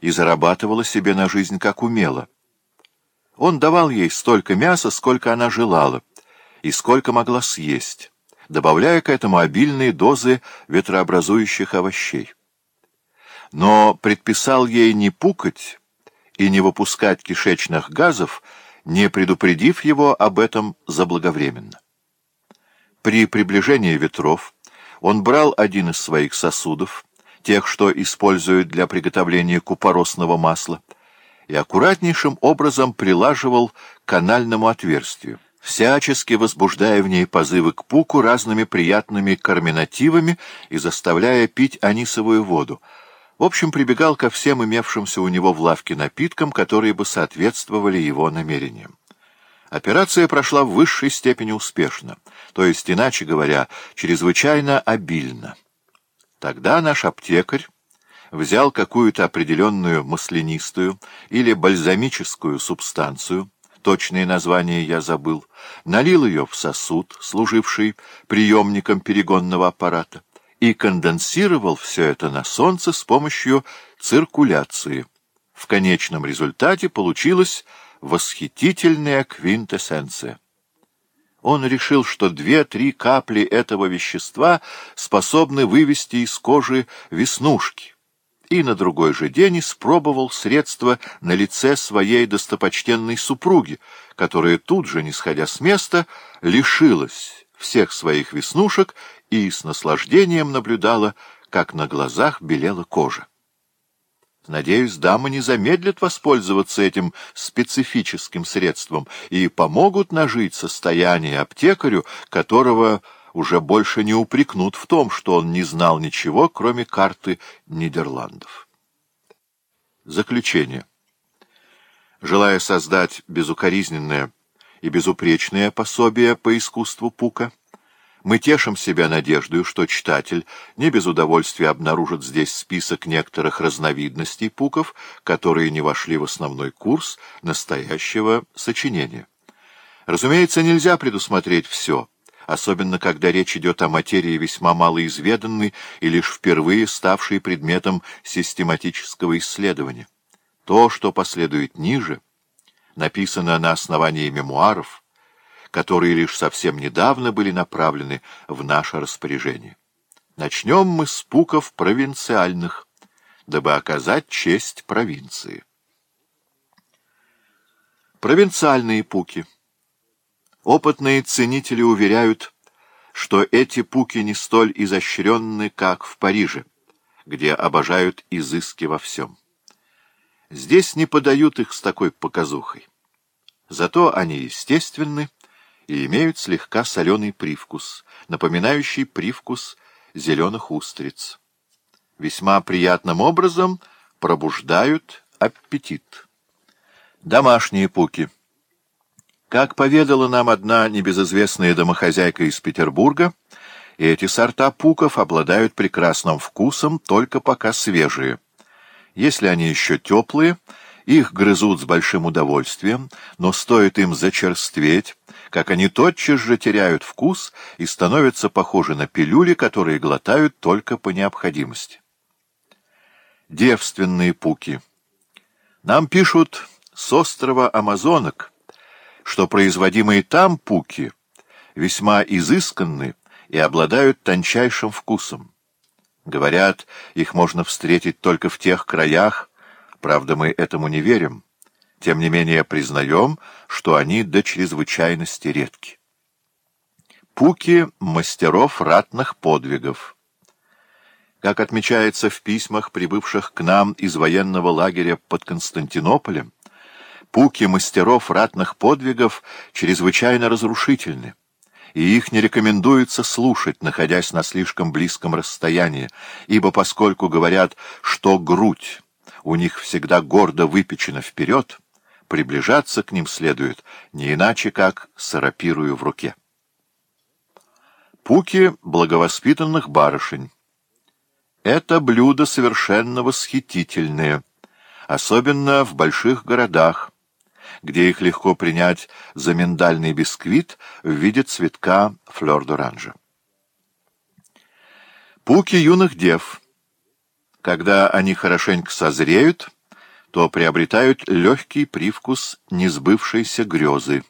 и зарабатывала себе на жизнь как умела. Он давал ей столько мяса, сколько она желала, и сколько могла съесть, добавляя к этому обильные дозы ветрообразующих овощей. Но предписал ей не пукать и не выпускать кишечных газов, не предупредив его об этом заблаговременно. При приближении ветров он брал один из своих сосудов, тех, что используют для приготовления купоросного масла, и аккуратнейшим образом прилаживал к канальному отверстию, всячески возбуждая в ней позывы к пуку разными приятными карминативами и заставляя пить анисовую воду. В общем, прибегал ко всем имевшимся у него в лавке напиткам, которые бы соответствовали его намерениям. Операция прошла в высшей степени успешно, то есть, иначе говоря, чрезвычайно обильно. Тогда наш аптекарь взял какую-то определенную маслянистую или бальзамическую субстанцию, точное название я забыл, налил ее в сосуд, служивший приемником перегонного аппарата, и конденсировал все это на солнце с помощью циркуляции. В конечном результате получилась восхитительная квинтэссенция. Он решил, что две-три капли этого вещества способны вывести из кожи веснушки. И на другой же день испробовал средство на лице своей достопочтенной супруги, которая тут же, не сходя с места, лишилась всех своих веснушек и с наслаждением наблюдала, как на глазах белела кожа. Надеюсь, дамы не замедлят воспользоваться этим специфическим средством и помогут нажить состояние аптекарю, которого уже больше не упрекнут в том, что он не знал ничего, кроме карты Нидерландов. Заключение. Желая создать безукоризненное и безупречное пособие по искусству Пука, мы тешим себя надеждой, что читатель не без удовольствия обнаружит здесь список некоторых разновидностей пуков, которые не вошли в основной курс настоящего сочинения. Разумеется, нельзя предусмотреть все, особенно когда речь идет о материи весьма малоизведанной и лишь впервые ставшей предметом систематического исследования. То, что последует ниже, написано на основании мемуаров – которые лишь совсем недавно были направлены в наше распоряжение. Начнем мы с пуков провинциальных, дабы оказать честь провинции. Провинциальные пуки. Опытные ценители уверяют, что эти пуки не столь изощренны, как в Париже, где обожают изыски во всем. Здесь не подают их с такой показухой. Зато они естественны, и имеют слегка соленый привкус, напоминающий привкус зеленых устриц. Весьма приятным образом пробуждают аппетит. Домашние пуки. Как поведала нам одна небезызвестная домохозяйка из Петербурга, эти сорта пуков обладают прекрасным вкусом, только пока свежие. Если они еще теплые — их грызут с большим удовольствием, но стоит им зачерстветь, как они тотчас же теряют вкус и становятся похожи на пилюли, которые глотают только по необходимости. Девственные пуки. Нам пишут с острова Амазонок, что производимые там пуки весьма изысканны и обладают тончайшим вкусом. Говорят, их можно встретить только в тех краях, Правда, мы этому не верим. Тем не менее, признаем, что они до чрезвычайности редки. Пуки мастеров ратных подвигов. Как отмечается в письмах, прибывших к нам из военного лагеря под Константинополем, пуки мастеров ратных подвигов чрезвычайно разрушительны, и их не рекомендуется слушать, находясь на слишком близком расстоянии, ибо поскольку говорят, что грудь, у них всегда гордо выпечено вперед, приближаться к ним следует не иначе, как с в руке. Пуки благовоспитанных барышень. Это блюдо совершенно восхитительное, особенно в больших городах, где их легко принять за миндальный бисквит в виде цветка флёр-д'оранжа. Пуки юных дев — когда они хорошенько созреют, то приобретают легкий привкус несбывшейся грезы.